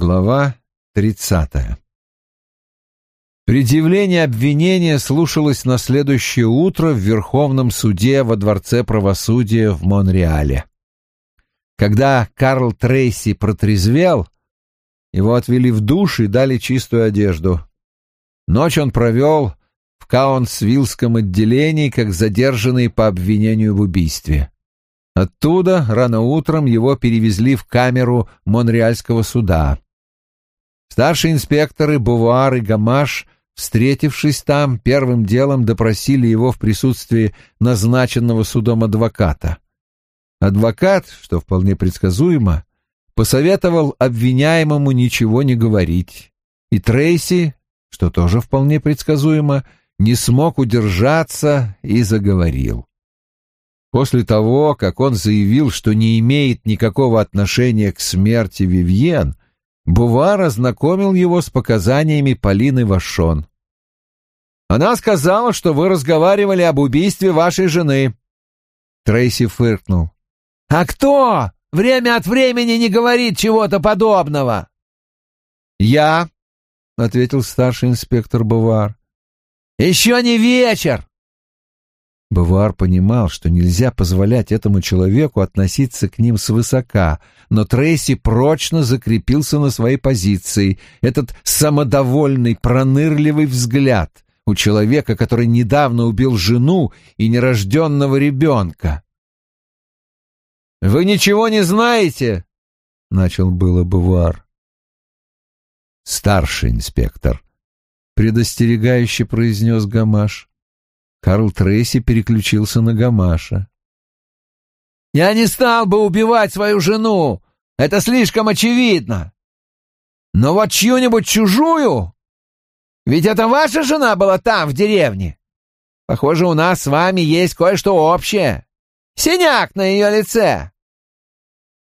Глава тридцатая Предъявление обвинения слушалось на следующее утро в Верховном суде во Дворце правосудия в Монреале. Когда Карл Трейси протрезвел, его отвели в душ и дали чистую одежду. Ночь он провел в Каунсвиллском отделении как задержанный по обвинению в убийстве. Оттуда рано утром его перевезли в камеру Монреальского суда. Старшие инспекторы Бувуар и Гамаш, встретившись там, первым делом допросили его в присутствии назначенного судом адвоката. Адвокат, что вполне предсказуемо, посоветовал обвиняемому ничего не говорить, и Трейси, что тоже вполне предсказуемо, не смог удержаться и заговорил. После того, как он заявил, что не имеет никакого отношения к смерти Вивьен, Бувар ознакомил его с показаниями Полины Вашон. «Она сказала, что вы разговаривали об убийстве вашей жены». Трейси фыркнул. «А кто время от времени не говорит чего-то подобного?» «Я», — ответил старший инспектор Бувар. «Еще не вечер!» Бавуар понимал, что нельзя позволять этому человеку относиться к ним свысока, но Трейси прочно закрепился на своей позиции. Этот самодовольный, пронырливый взгляд у человека, который недавно убил жену и нерожденного ребенка. «Вы ничего не знаете?» — начал было Бавуар. «Старший инспектор», — предостерегающе произнес Гамаш. Карл Трейси переключился на Гамаша. «Я не стал бы убивать свою жену! Это слишком очевидно! Но вот чью-нибудь чужую? Ведь это ваша жена была там, в деревне! Похоже, у нас с вами есть кое-что общее. Синяк на ее лице!»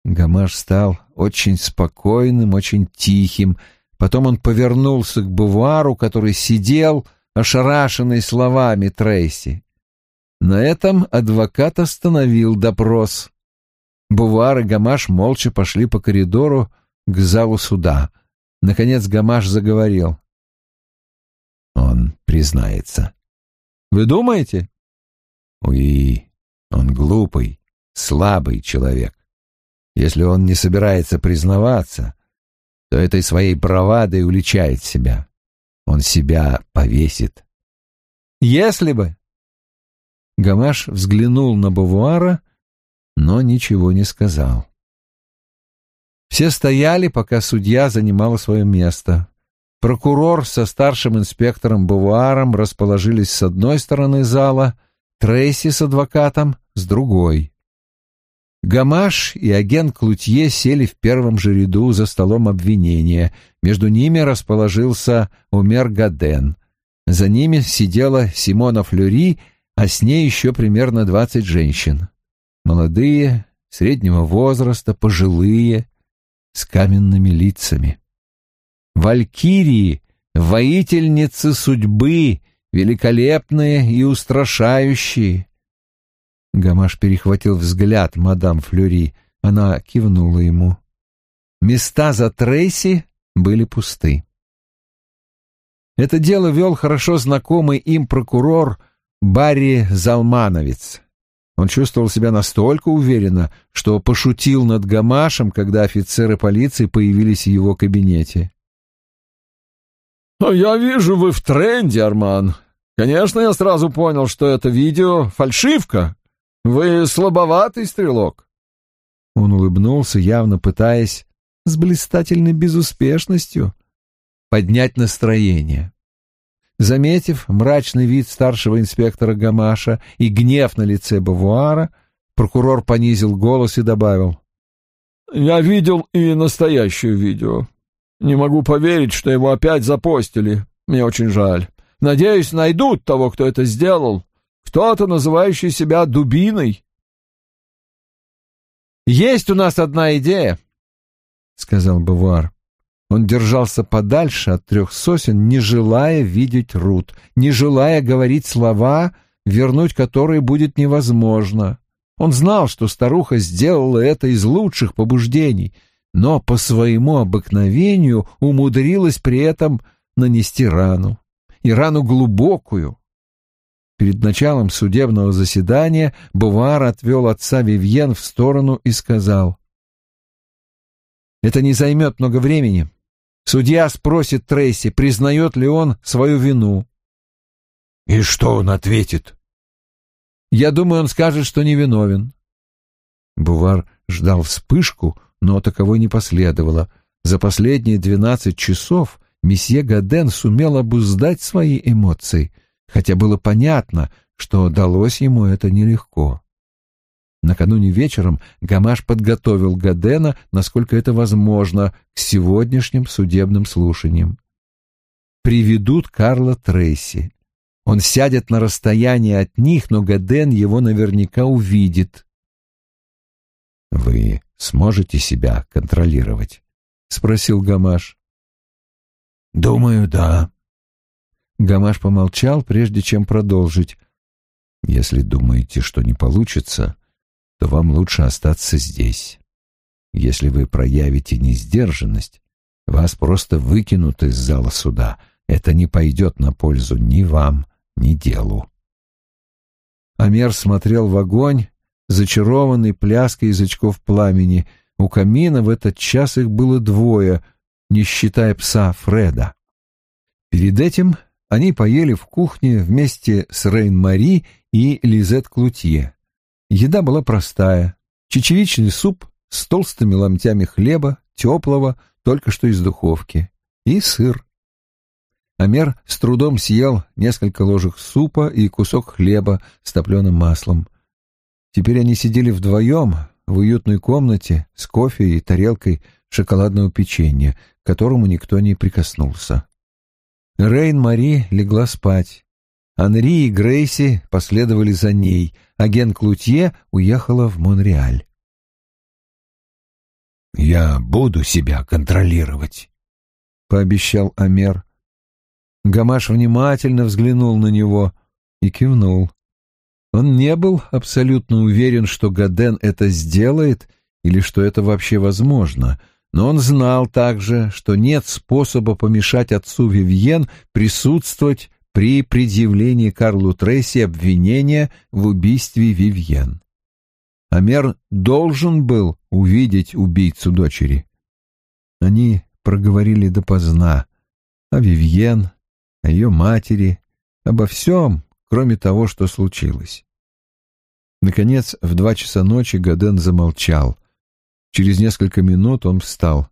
Гамаш стал очень спокойным, очень тихим. Потом он повернулся к Бувару, который сидел ошарашенный словами Трейси. На этом адвокат остановил допрос. Бувар и Гамаш молча пошли по коридору к залу суда. Наконец Гамаш заговорил. Он признается. «Вы думаете?» «Уи, он глупый, слабый человек. Если он не собирается признаваться, то этой своей бравадой уличает себя он себя повесит. Если бы... Гамаш взглянул на Бавуара, но ничего не сказал. Все стояли, пока судья занимала свое место. Прокурор со старшим инспектором Бавуаром расположились с одной стороны зала, Трейси с адвокатом с другой. Гамаш и агент Клутье сели в первом же ряду за столом обвинения. Между ними расположился Умер Гаден. За ними сидела Симона Флюри, а с ней еще примерно двадцать женщин. Молодые, среднего возраста, пожилые, с каменными лицами. Валькирии, воительницы судьбы, великолепные и устрашающие, Гамаш перехватил взгляд мадам Флюри. Она кивнула ему. Места за Трейси были пусты. Это дело вел хорошо знакомый им прокурор Барри Залмановец. Он чувствовал себя настолько уверенно, что пошутил над Гамашем, когда офицеры полиции появились в его кабинете. «Я вижу, вы в тренде, Арман. Конечно, я сразу понял, что это видео — фальшивка. Вы слабоватый стрелок. Он улыбнулся, явно пытаясь с блистательной безуспешностью поднять настроение. Заметив мрачный вид старшего инспектора Гамаша и гнев на лице Бавуара, прокурор понизил голос и добавил. «Я видел и настоящее видео. Не могу поверить, что его опять запостили. Мне очень жаль. Надеюсь, найдут того, кто это сделал, кто-то, называющий себя дубиной. «Есть у нас одна идея», — сказал Бавуар. Он держался подальше от трех сосен, не желая видеть Рут, не желая говорить слова, вернуть которые будет невозможно. Он знал, что старуха сделала это из лучших побуждений, но по своему обыкновению умудрилась при этом нанести рану, и рану глубокую. Перед началом судебного заседания Бувар отвел отца Вивьен в сторону и сказал, «Это не займет много времени. Судья спросит Трейси, признает ли он свою вину». «И что он ответит?» «Я думаю, он скажет, что невиновен». Бувар ждал вспышку, но таковой не последовало. За последние двенадцать часов месье Гаден сумел обуздать свои эмоции, хотя было понятно, что далось ему это нелегко. Накануне вечером Гамаш подготовил Гадена, насколько это возможно, к сегодняшним судебным слушаниям. Приведут Карла Трейси. Он сядет на расстоянии от них, но Гаден его наверняка увидит. «Вы сможете себя контролировать?» — спросил Гамаш. «Думаю, да». Гамаш помолчал, прежде чем продолжить. «Если думаете, что не получится, то вам лучше остаться здесь. Если вы проявите несдержанность, вас просто выкинут из зала суда. Это не пойдет на пользу ни вам, ни делу». Амер смотрел в огонь, зачарованный пляской язычков пламени. У камина в этот час их было двое, не считая пса Фреда. Перед этим они поели в кухне вместе с Рейн-Мари и Лизет Клутье. Еда была простая. Чечевичный суп с толстыми ломтями хлеба, теплого, только что из духовки, и сыр. Амер с трудом съел несколько ложек супа и кусок хлеба с топленым маслом. Теперь они сидели вдвоем в уютной комнате с кофе и тарелкой шоколадного печенья, к которому никто не прикоснулся. Рейн-Мари легла спать. Анри и Грейси последовали за ней, агент Клутье уехала в Монреаль. «Я буду себя контролировать», — пообещал Амер. Гамаш внимательно взглянул на него и кивнул. Он не был абсолютно уверен, что Гаден это сделает или что это вообще возможно, но он знал также, что нет способа помешать отцу Вивьен присутствовать при предъявлении Карлу Трейси обвинения в убийстве Вивьен. Амер должен был увидеть убийцу дочери. Они проговорили допоздна о Вивьен, о ее матери, обо всем, кроме того, что случилось. Наконец, в два часа ночи Гаден замолчал. Через несколько минут он встал.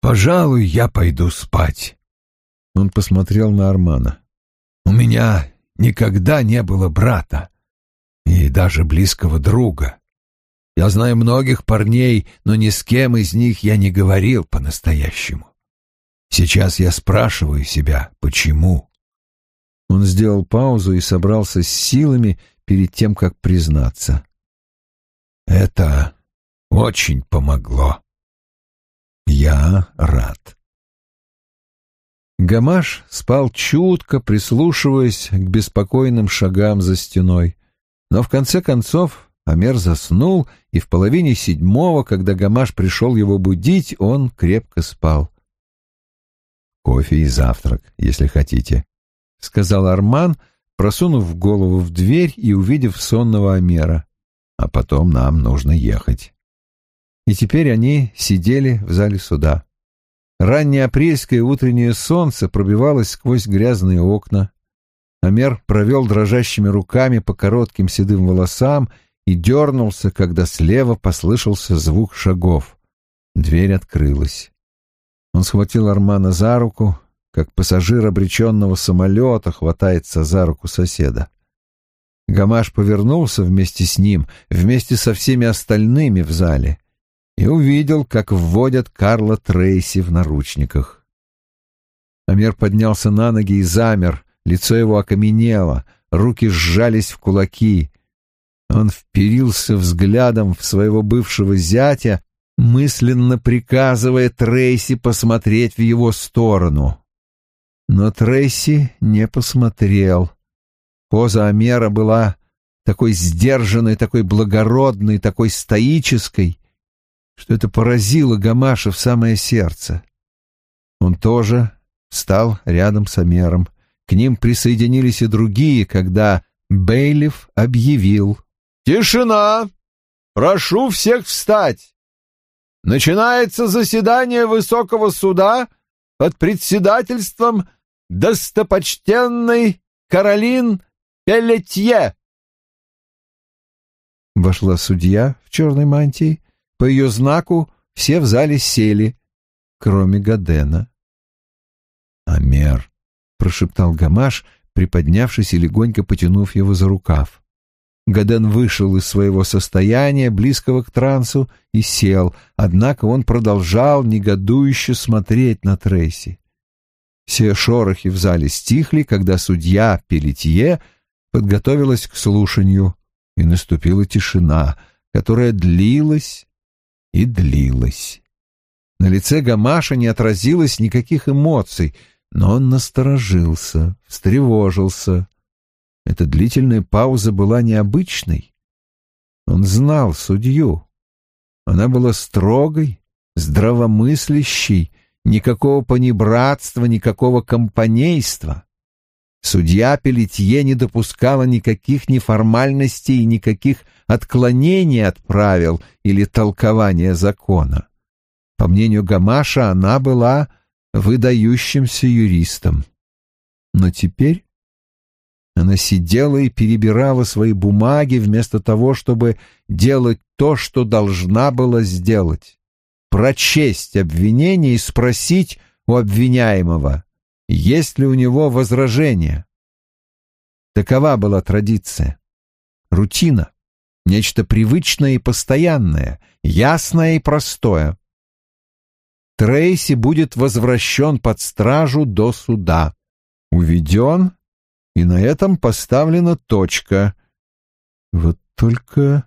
«Пожалуй, я пойду спать». Он посмотрел на Армана. «У меня никогда не было брата и даже близкого друга. Я знаю многих парней, но ни с кем из них я не говорил по-настоящему. Сейчас я спрашиваю себя, почему?» Он сделал паузу и собрался с силами перед тем, как признаться. «Это очень помогло. Я рад». Гамаш спал чутко, прислушиваясь к беспокойным шагам за стеной. Но в конце концов Амер заснул, и в половине седьмого, когда Гамаш пришел его будить, он крепко спал. «Кофе и завтрак, если хотите», — сказал Арман, просунув голову в дверь и увидев сонного Амера. «А потом нам нужно ехать». И теперь они сидели в зале суда. Раннее апрельское утреннее солнце пробивалось сквозь грязные окна. Амер провел дрожащими руками по коротким седым волосам и дернулся, когда слева послышался звук шагов. Дверь открылась. Он схватил Армана за руку, как пассажир обреченного самолета хватается за руку соседа. Гамаш повернулся вместе с ним, вместе со всеми остальными в зале, и увидел, как вводят Карла Трейси в наручниках. Амер поднялся на ноги и замер, лицо его окаменело, руки сжались в кулаки. Он вперился взглядом в своего бывшего зятя, мысленно приказывая Трейси посмотреть в его сторону. Но Трейси не посмотрел. Поза Амера была такой сдержанной, такой благородной, такой стоической, что это поразило Гамаша в самое сердце. Он тоже встал рядом с Амером. К ним присоединились и другие, когда Бейлиф объявил. «Тишина! Прошу всех встать! Начинается заседание Высокого суда под председательством достопочтенной Каролин Пелетье!» Вошла судья в черной мантии. По ее знаку все в зале сели, кроме Гадена. «Амер», — прошептал Гамаш, приподнявшись и легонько потянув его за рукав. Гаден вышел из своего состояния, близкого к трансу, и сел, однако он продолжал негодующе смотреть на Трейси. Все шорохи в зале стихли, когда судья Пелетье подготовилась к слушанию, и наступила тишина, которая длилась и длилась. На лице Гамаша не отразилось никаких эмоций, но он насторожился, встревожился. Эта длительная пауза была необычной. Он знал судью. Она была строгой, здравомыслящей, никакого понебратства, никакого компанейства. Судья Пелетье не допускала никаких неформальностей и никаких отклонений от правил или толкования закона. По мнению Гамаша, она была выдающимся юристом. Но теперь она сидела и перебирала свои бумаги вместо того, чтобы делать то, что должна была сделать. Прочесть обвинение и спросить у обвиняемого, есть ли у него возражения. Такова была традиция. Рутина. Нечто привычное и постоянное, ясное и простое. Трейси будет возвращен под стражу до суда. Уведен, и на этом поставлена точка. Вот только...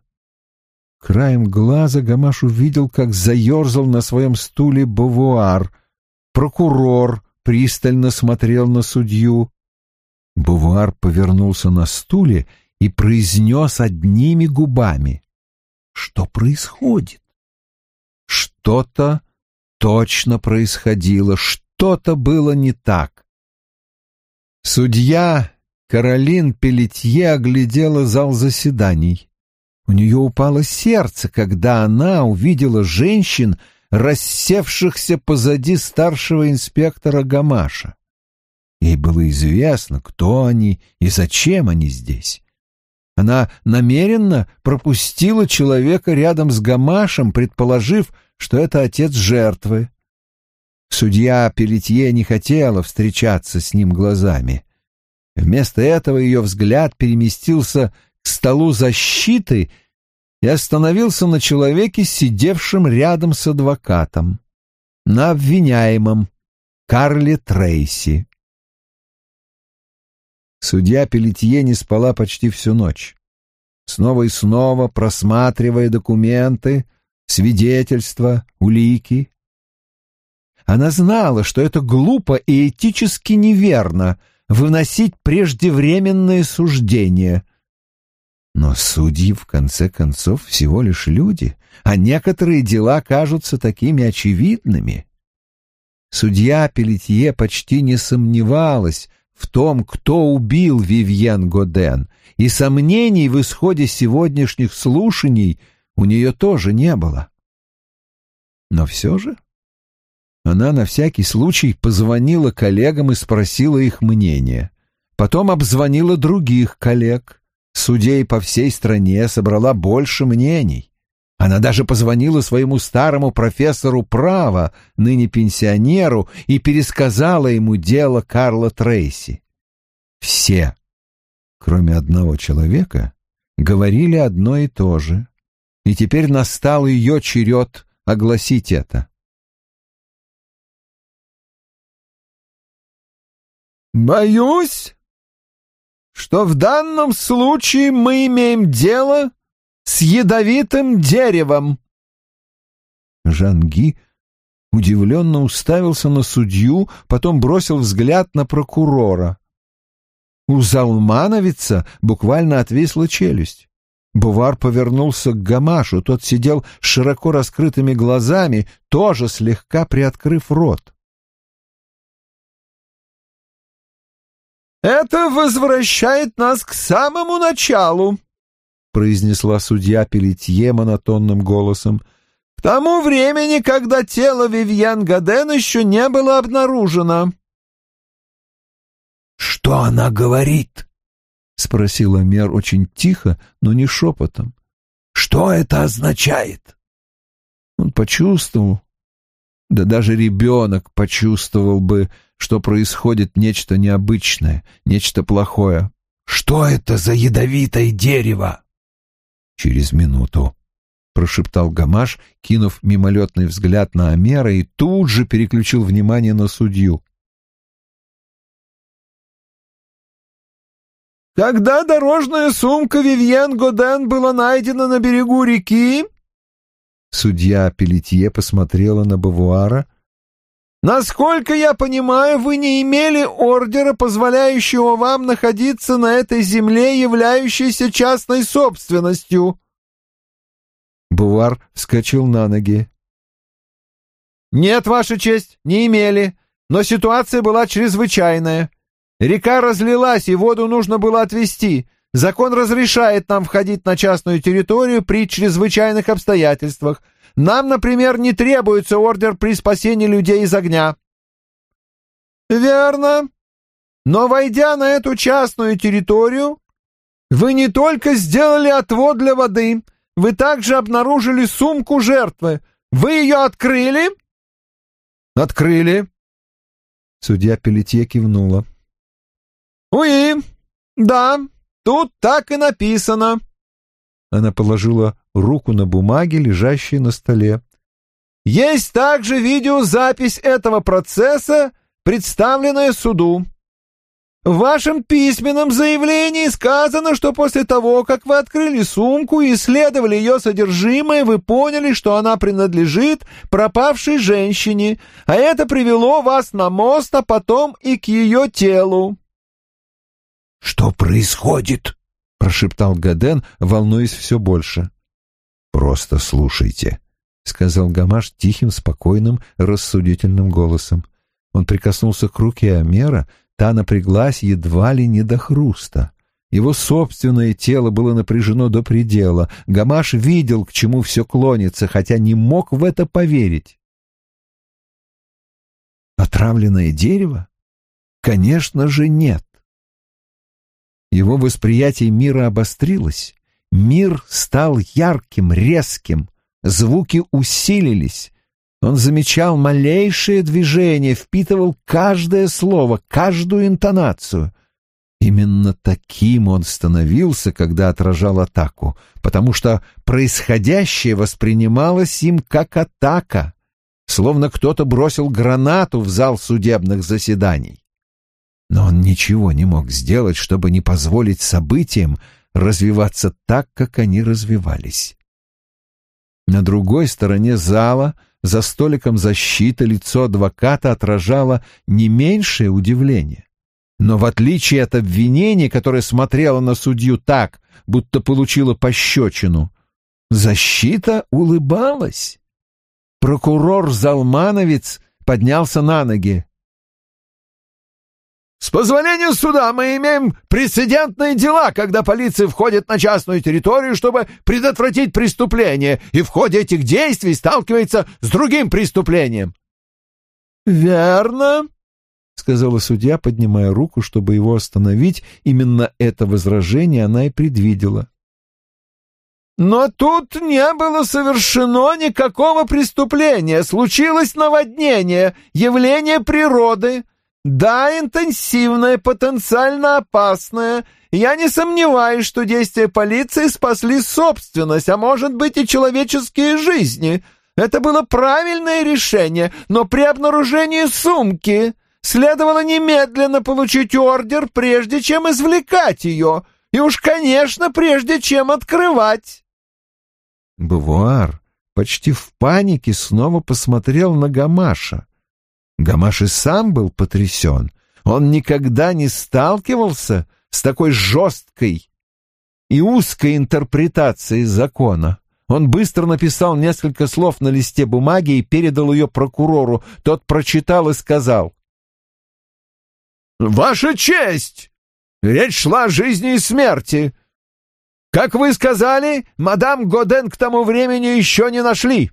Краем глаза Гамаш увидел, как заерзал на своем стуле Бавуар. Прокурор пристально смотрел на судью. Бавуар повернулся на стуле и произнес одними губами. «Что происходит?» Что-то точно происходило, что-то было не так. Судья Каролин Пелетье оглядела зал заседаний. У нее упало сердце, когда она увидела женщин, рассевшихся позади старшего инспектора Гамаша. Ей было известно, кто они и зачем они здесь. Она намеренно пропустила человека рядом с Гамашем, предположив, что это отец жертвы. Судья Пелетье не хотела встречаться с ним глазами. Вместо этого ее взгляд переместился к столу защиты и остановился на человеке, сидевшем рядом с адвокатом, на обвиняемом Карле Трейси. Судья Пелетье не спала почти всю ночь. Снова и снова просматривая документы, свидетельства, улики. Она знала, что это глупо и этически неверно выносить преждевременные суждения. Но судьи, в конце концов, всего лишь люди, а некоторые дела кажутся такими очевидными. Судья Пелетье почти не сомневалась в том, кто убил Вивьен Годен, и сомнений в исходе сегодняшних слушаний у нее тоже не было. Но все же она на всякий случай позвонила коллегам и спросила их мнение. Потом обзвонила других коллег. Судей по всей стране собрала больше мнений. Она даже позвонила своему старому профессору права, ныне пенсионеру, и пересказала ему дело Карла Трейси. Все, кроме одного человека, говорили одно и то же. И теперь настал ее черед огласить это. «Боюсь, что в данном случае мы имеем дело с ядовитым деревом». Жанги удивленно уставился на судью, потом бросил взгляд на прокурора. У Залмановица буквально отвисла челюсть. Бувар повернулся к Гамашу, тот сидел широко раскрытыми глазами, тоже слегка приоткрыв рот. «Это возвращает нас к самому началу», — произнесла судья Пелетье монотонным голосом. «К тому времени, когда тело Вивьен Гаден еще не было обнаружено». «Что она говорит?» — спросила Мер очень тихо, но не шепотом. «Что это означает?» Он почувствовал, да даже ребенок почувствовал бы, что происходит нечто необычное, нечто плохое. «Что это за ядовитое дерево?» «Через минуту», — прошептал Гамаш, кинув мимолетный взгляд на Амера и тут же переключил внимание на судью. Когда дорожная сумка Вивьен Годен была найдена на берегу реки, судья Пелетье посмотрела на Бавуара, Насколько я понимаю, вы не имели ордера, позволяющего вам находиться на этой земле, являющейся частной собственностью. Бувар вскочил на ноги. Нет, Ваша честь, не имели, но ситуация была чрезвычайная. Река разлилась, и воду нужно было отвести. Закон разрешает нам входить на частную территорию при чрезвычайных обстоятельствах. Нам, например, не требуется ордер при спасении людей из огня. Верно. Но войдя на эту частную территорию, вы не только сделали отвод для воды, вы также обнаружили сумку жертвы. Вы ее открыли? Открыли. Судья Пелетье кивнула. «Уи, да, тут так и написано». Она положила руку на бумаге, лежащей на столе. «Есть также видеозапись этого процесса, представленная суду. В вашем письменном заявлении сказано, что после того, как вы открыли сумку и исследовали ее содержимое, вы поняли, что она принадлежит пропавшей женщине, а это привело вас на мост, а потом и к ее телу. «Что происходит?» — прошептал Гаден, волнуясь все больше. «Просто слушайте», — сказал Гамаш тихим, спокойным, рассудительным голосом. Он прикоснулся к руке Амера, та напряглась едва ли не до хруста. Его собственное тело было напряжено до предела. Гамаш видел, к чему все клонится, хотя не мог в это поверить. Отравленное дерево? Конечно же, нет. Его восприятие мира обострилось. Мир стал ярким, резким, звуки усилились. Он замечал малейшее движение, впитывал каждое слово, каждую интонацию. Именно таким он становился, когда отражал атаку, потому что происходящее воспринималось им как атака, словно кто-то бросил гранату в зал судебных заседаний но он ничего не мог сделать, чтобы не позволить событиям развиваться так, как они развивались. На другой стороне зала, за столиком защиты, лицо адвоката отражало не меньшее удивление. Но в отличие от обвинения, которое смотрело на судью так, будто получила пощечину, защита улыбалась. Прокурор Залмановец поднялся на ноги. С позволения суда мы имеем прецедентные дела, когда полиция входит на частную территорию, чтобы предотвратить преступление, и в ходе этих действий сталкивается с другим преступлением. Верно, сказала судья, поднимая руку, чтобы его остановить. Именно это возражение она и предвидела. Но тут не было совершено никакого преступления. Случилось наводнение, явление природы. Да, интенсивное, потенциально опасное. Я не сомневаюсь, что действия полиции спасли собственность, а может быть и человеческие жизни. Это было правильное решение, но при обнаружении сумки следовало немедленно получить ордер, прежде чем извлекать ее, и уж, конечно, прежде чем открывать. Бавуар почти в панике снова посмотрел на Гамаша. Гамаш и сам был потрясен. Он никогда не сталкивался с такой жесткой и узкой интерпретацией закона. Он быстро написал несколько слов на листе бумаги и передал ее прокурору. Тот прочитал и сказал. «Ваша честь! Речь шла о жизни и смерти. Как вы сказали, мадам Годен к тому времени еще не нашли.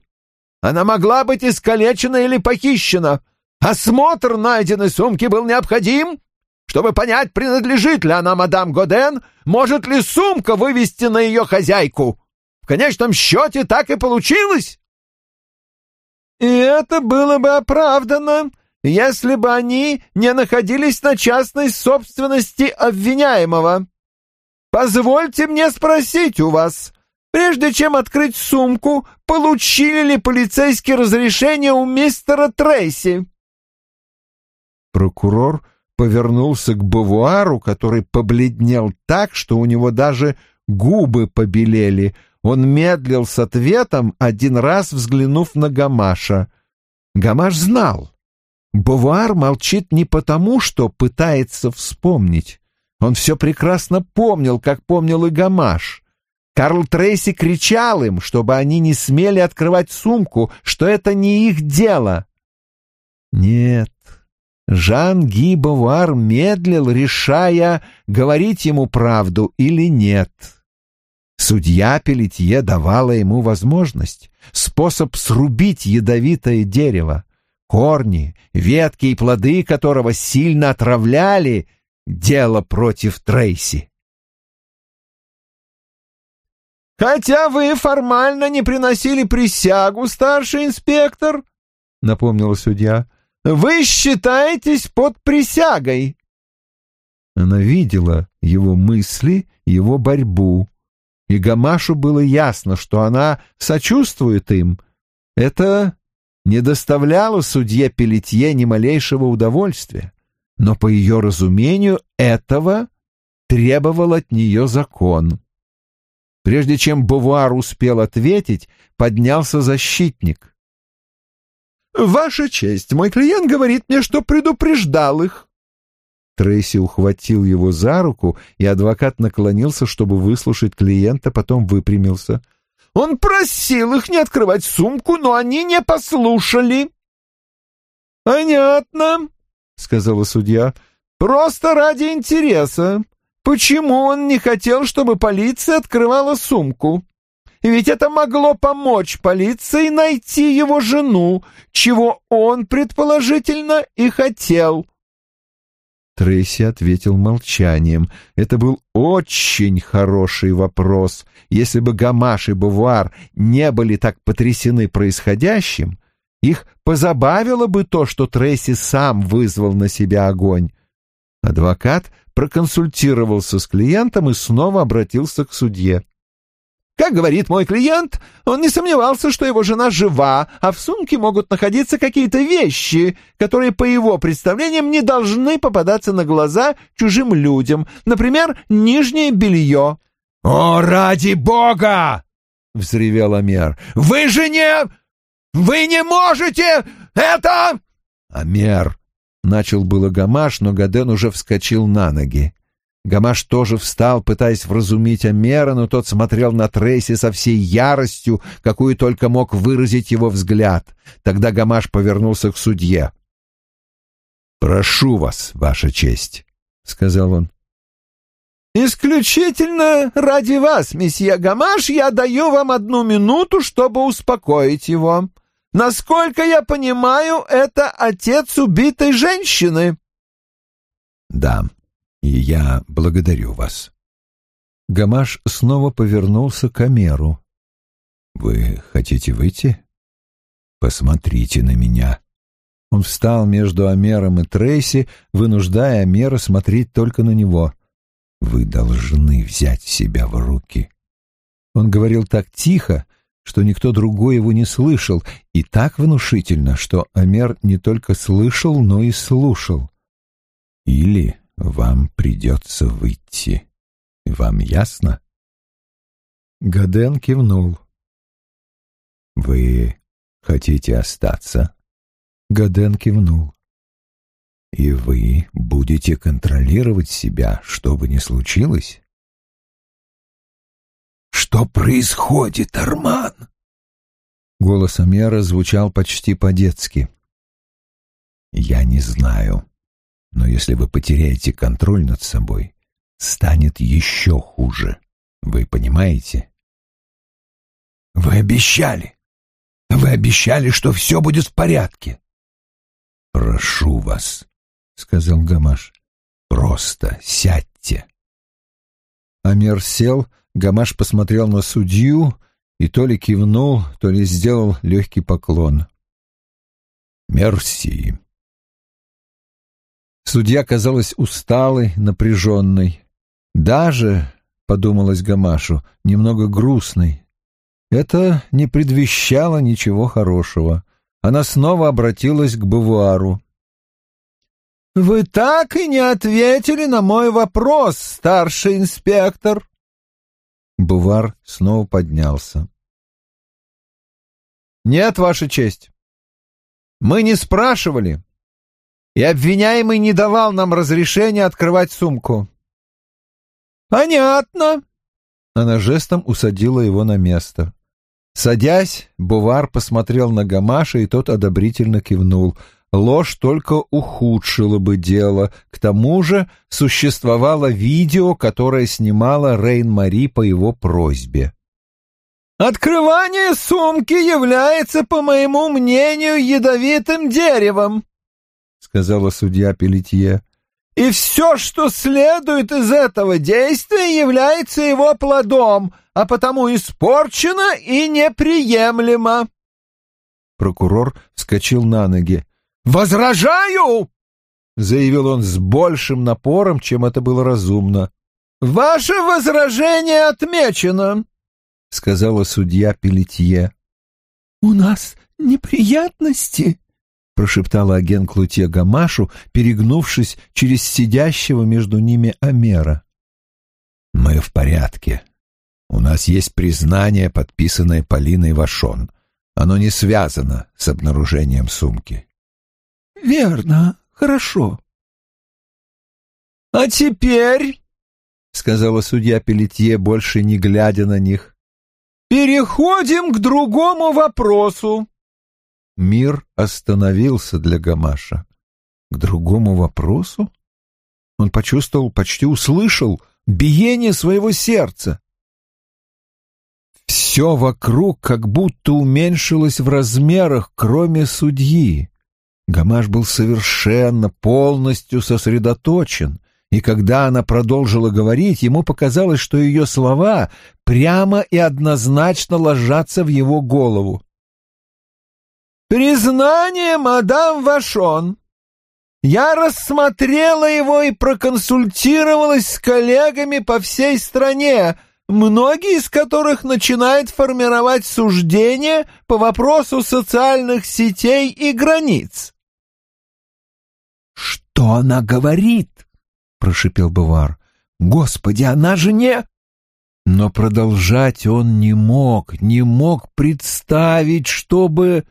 Она могла быть искалечена или похищена. Осмотр найденной сумки был необходим, чтобы понять, принадлежит ли она мадам Годен, может ли сумка вывести на ее хозяйку. В конечном счете так и получилось. И это было бы оправдано, если бы они не находились на частной собственности обвиняемого. Позвольте мне спросить у вас, прежде чем открыть сумку, получили ли полицейские разрешение у мистера Трейси? Прокурор повернулся к Бавуару, который побледнел так, что у него даже губы побелели. Он медлил с ответом, один раз взглянув на Гамаша. Гамаш знал. Бавуар молчит не потому, что пытается вспомнить. Он все прекрасно помнил, как помнил и Гамаш. Карл Трейси кричал им, чтобы они не смели открывать сумку, что это не их дело. Нет, Жан Ги Бавуар медлил, решая, говорить ему правду или нет. Судья Пелетье давала ему возможность, способ срубить ядовитое дерево, корни, ветки и плоды которого сильно отравляли дело против Трейси. «Хотя вы формально не приносили присягу, старший инспектор», — напомнила судья, — вы считаетесь под присягой. Она видела его мысли, его борьбу. И Гамашу было ясно, что она сочувствует им. Это не доставляло судье Пелетье ни малейшего удовольствия. Но, по ее разумению, этого требовал от нее закон. Прежде чем Бувар успел ответить, поднялся защитник. «Ваша честь, мой клиент говорит мне, что предупреждал их». Трейси ухватил его за руку, и адвокат наклонился, чтобы выслушать клиента, потом выпрямился. «Он просил их не открывать сумку, но они не послушали». «Понятно», — сказала судья. «Просто ради интереса. Почему он не хотел, чтобы полиция открывала сумку?» Ведь это могло помочь полиции найти его жену, чего он, предположительно, и хотел. Трейси ответил молчанием. Это был очень хороший вопрос. Если бы Гамаш и Бувар не были так потрясены происходящим, их позабавило бы то, что Трейси сам вызвал на себя огонь. Адвокат проконсультировался с клиентом и снова обратился к судье. Как говорит мой клиент, он не сомневался, что его жена жива, а в сумке могут находиться какие-то вещи, которые, по его представлениям, не должны попадаться на глаза чужим людям. Например, нижнее белье. «О, ради бога!» — взревел Амер. «Вы же не... Вы не можете... Это...» «Амер!» — начал было Гамаш, но Гаден уже вскочил на ноги. Гамаш тоже встал, пытаясь вразумить Амера, но тот смотрел на Трейси со всей яростью, какую только мог выразить его взгляд. Тогда Гамаш повернулся к судье. «Прошу вас, ваша честь», — сказал он. «Исключительно ради вас, месье Гамаш, я даю вам одну минуту, чтобы успокоить его. Насколько я понимаю, это отец убитой женщины». «Да», и я благодарю вас». Гамаш снова повернулся к Амеру. «Вы хотите выйти? Посмотрите на меня». Он встал между Амером и Трейси, вынуждая Амера смотреть только на него. «Вы должны взять себя в руки». Он говорил так тихо, что никто другой его не слышал, и так внушительно, что Амер не только слышал, но и слушал. «Или вам придется выйти. Вам ясно? Гаден кивнул. Вы хотите остаться? Гаден кивнул. И вы будете контролировать себя, что бы ни случилось? Что происходит, Арман? Голос Амера звучал почти по-детски. Я не знаю, но если вы потеряете контроль над собой, станет еще хуже. Вы понимаете? Вы обещали. Вы обещали, что все будет в порядке. Прошу вас, сказал Гамаш. Просто сядьте. Амер сел, Гамаш посмотрел на судью и то ли кивнул, то ли сделал легкий поклон. «Мерси». Судья казалась усталой, напряженной. Даже, — подумалось Гамашу, — немного грустной. Это не предвещало ничего хорошего. Она снова обратилась к Бавуару. «Вы так и не ответили на мой вопрос, старший инспектор!» Бувар снова поднялся. «Нет, Ваша честь. Мы не спрашивали, и обвиняемый не давал нам разрешения открывать сумку». «Понятно». Она жестом усадила его на место. Садясь, Бувар посмотрел на Гамаша, и тот одобрительно кивнул — ложь только ухудшила бы дело. К тому же существовало видео, которое снимала Рейн-Мари по его просьбе. «Открывание сумки является, по моему мнению, ядовитым деревом», — сказала судья Пелетье. «И все, что следует из этого действия, является его плодом, а потому испорчено и неприемлемо». Прокурор вскочил на ноги. «Возражаю!» — заявил он с большим напором, чем это было разумно. «Ваше возражение отмечено», — сказала судья Пелетье. «У нас неприятности», — прошептала агент Клутье Гамашу, перегнувшись через сидящего между ними Амера. «Мы в порядке. У нас есть признание, подписанное Полиной Вашон. Оно не связано с обнаружением сумки. «Верно, хорошо». «А теперь», — сказала судья Пелетье, больше не глядя на них, — «переходим к другому вопросу». Мир остановился для Гамаша. К другому вопросу? Он почувствовал, почти услышал биение своего сердца. Все вокруг как будто уменьшилось в размерах, кроме судьи. Гамаш был совершенно, полностью сосредоточен, и когда она продолжила говорить, ему показалось, что ее слова прямо и однозначно ложатся в его голову. «Признание, мадам Вашон. Я рассмотрела его и проконсультировалась с коллегами по всей стране, многие из которых начинают формировать суждения по вопросу социальных сетей и границ. «Что она говорит?» — прошипел Бавар. «Господи, она же не...» Но продолжать он не мог, не мог представить, чтобы...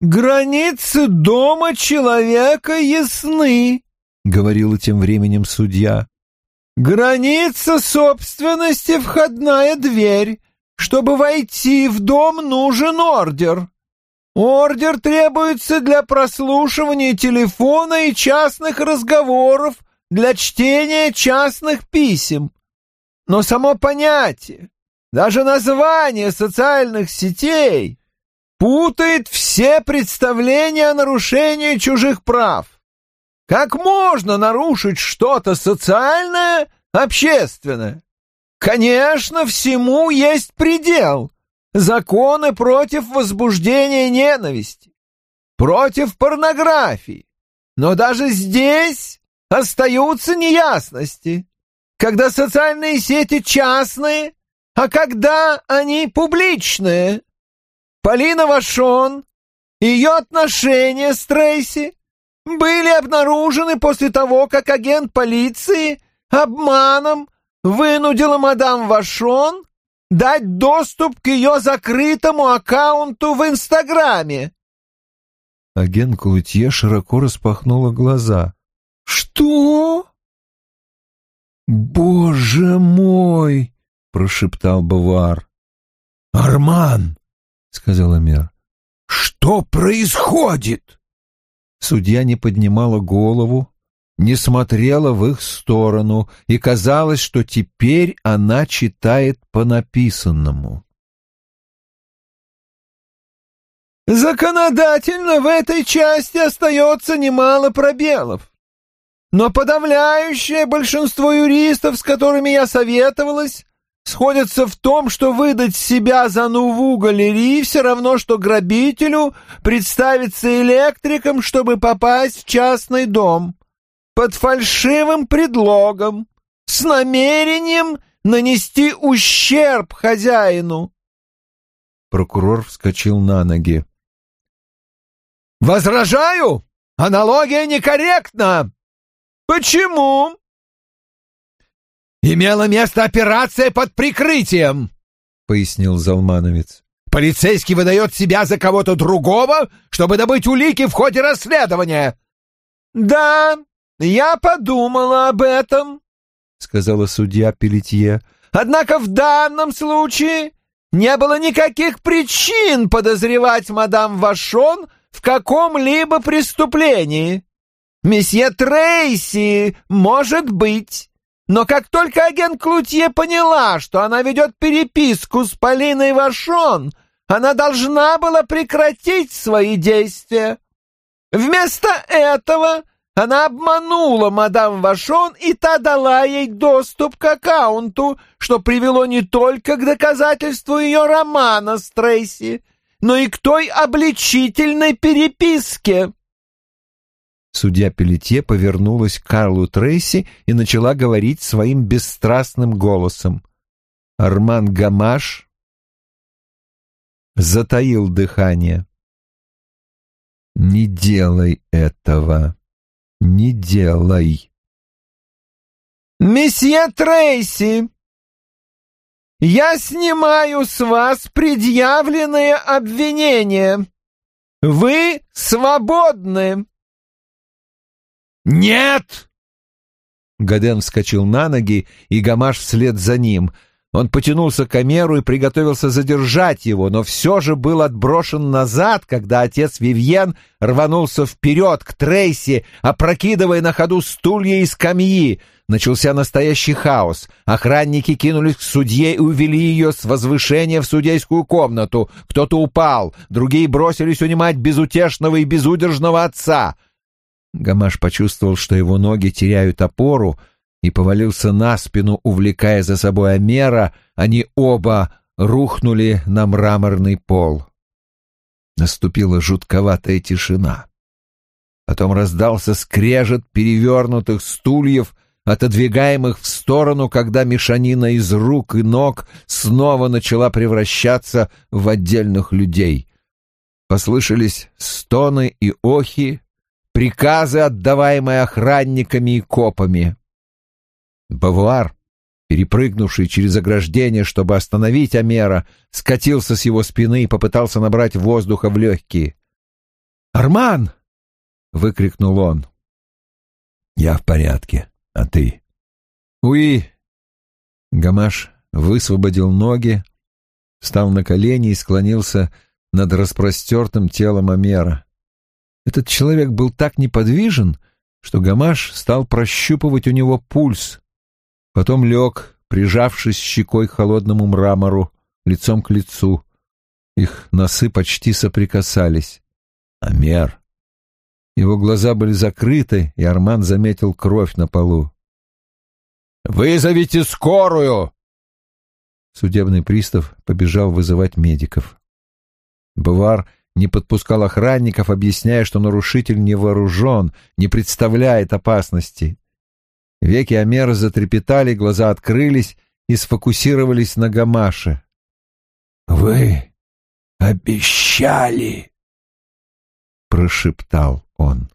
«Границы дома человека ясны», — говорила тем временем судья. «Граница собственности — входная дверь. Чтобы войти в дом, нужен ордер. Ордер требуется для прослушивания телефона и частных разговоров, для чтения частных писем. Но само понятие, даже название социальных сетей путает все представления о нарушении чужих прав. Как можно нарушить что-то социальное, общественное? Конечно, всему есть предел — законы против возбуждения ненависти, против порнографии. Но даже здесь остаются неясности, когда социальные сети частные, а когда они публичные. Полина Вашон и ее отношения с Трейси были обнаружены после того, как агент полиции обманом вынудила мадам Вашон дать доступ к ее закрытому аккаунту в Инстаграме. Агент Клутье широко распахнула глаза. «Что?» «Боже мой!» — прошептал Бавуар. «Арман!» — сказал Амер. «Что происходит?» Судья не поднимала голову, не смотрела в их сторону, и казалось, что теперь она читает по написанному. Законодательно в этой части остается немало пробелов. Но подавляющее большинство юристов, с которыми я советовалась, сходятся в том, что выдать себя за Нуву галерии все равно, что грабителю представиться электриком, чтобы попасть в частный дом, под фальшивым предлогом, с намерением нанести ущерб хозяину. Прокурор вскочил на ноги. «Возражаю! Аналогия некорректна!» «Почему?» «Имела место операция под прикрытием», — пояснил Залмановец. «Полицейский выдает себя за кого-то другого, чтобы добыть улики в ходе расследования». «Да, я подумала об этом», — сказала судья Пелетье. «Однако в данном случае не было никаких причин подозревать мадам Вашон в каком-либо преступлении. Месье Трейси, может быть. Но как только агент Клутье поняла, что она ведет переписку с Полиной Вашон, она должна была прекратить свои действия. Вместо этого она обманула мадам Вашон, и та дала ей доступ к аккаунту, что привело не только к доказательству ее романа с Трейси, но и к той обличительной переписке. Судья Пелетье повернулась к Карлу Трейси и начала говорить своим бесстрастным голосом. Арман Гамаш затаил дыхание. «Не делай этого, не делай!» «Месье Трейси!» Я снимаю с вас предъявленные обвинения. Вы свободны. Нет! Гаден вскочил на ноги, и Гамаш вслед за ним. Он потянулся к Амеру и приготовился задержать его, но все же был отброшен назад, когда отец Вивьен рванулся вперед к Трейси, опрокидывая на ходу стулья и скамьи. Начался настоящий хаос. Охранники кинулись к судье и увели ее с возвышения в судейскую комнату. Кто-то упал, другие бросились унимать безутешного и безудержного отца. Гамаш почувствовал, что его ноги теряют опору, и повалился на спину, увлекая за собой Амера. Они оба рухнули на мраморный пол. Наступила жутковатая тишина. Потом раздался скрежет перевернутых стульев — отодвигаемых в сторону, когда мешанина из рук и ног снова начала превращаться в отдельных людей. Послышались стоны и охи, приказы, отдаваемые охранниками и копами. Бавуар, перепрыгнувший через ограждение, чтобы остановить Амера, скатился с его спины и попытался набрать воздуха в легкие. «Арман!» — выкрикнул он. «Я в порядке», а ты? Уи. Гамаш высвободил ноги, встал на колени и склонился над распростертым телом Амера. Этот человек был так неподвижен, что Гамаш стал прощупывать у него пульс. Потом лег, прижавшись щекой к холодному мрамору, лицом к лицу. Их носы почти соприкасались. Амер. Его глаза были закрыты, и Арман заметил кровь на полу. «Вызовите скорую!» Судебный пристав побежал вызывать медиков. Бувар не подпускал охранников, объясняя, что нарушитель не вооружен, не представляет опасности. Веки Амера затрепетали, глаза открылись и сфокусировались на Гамаше. «Вы обещали!» — прошептал он.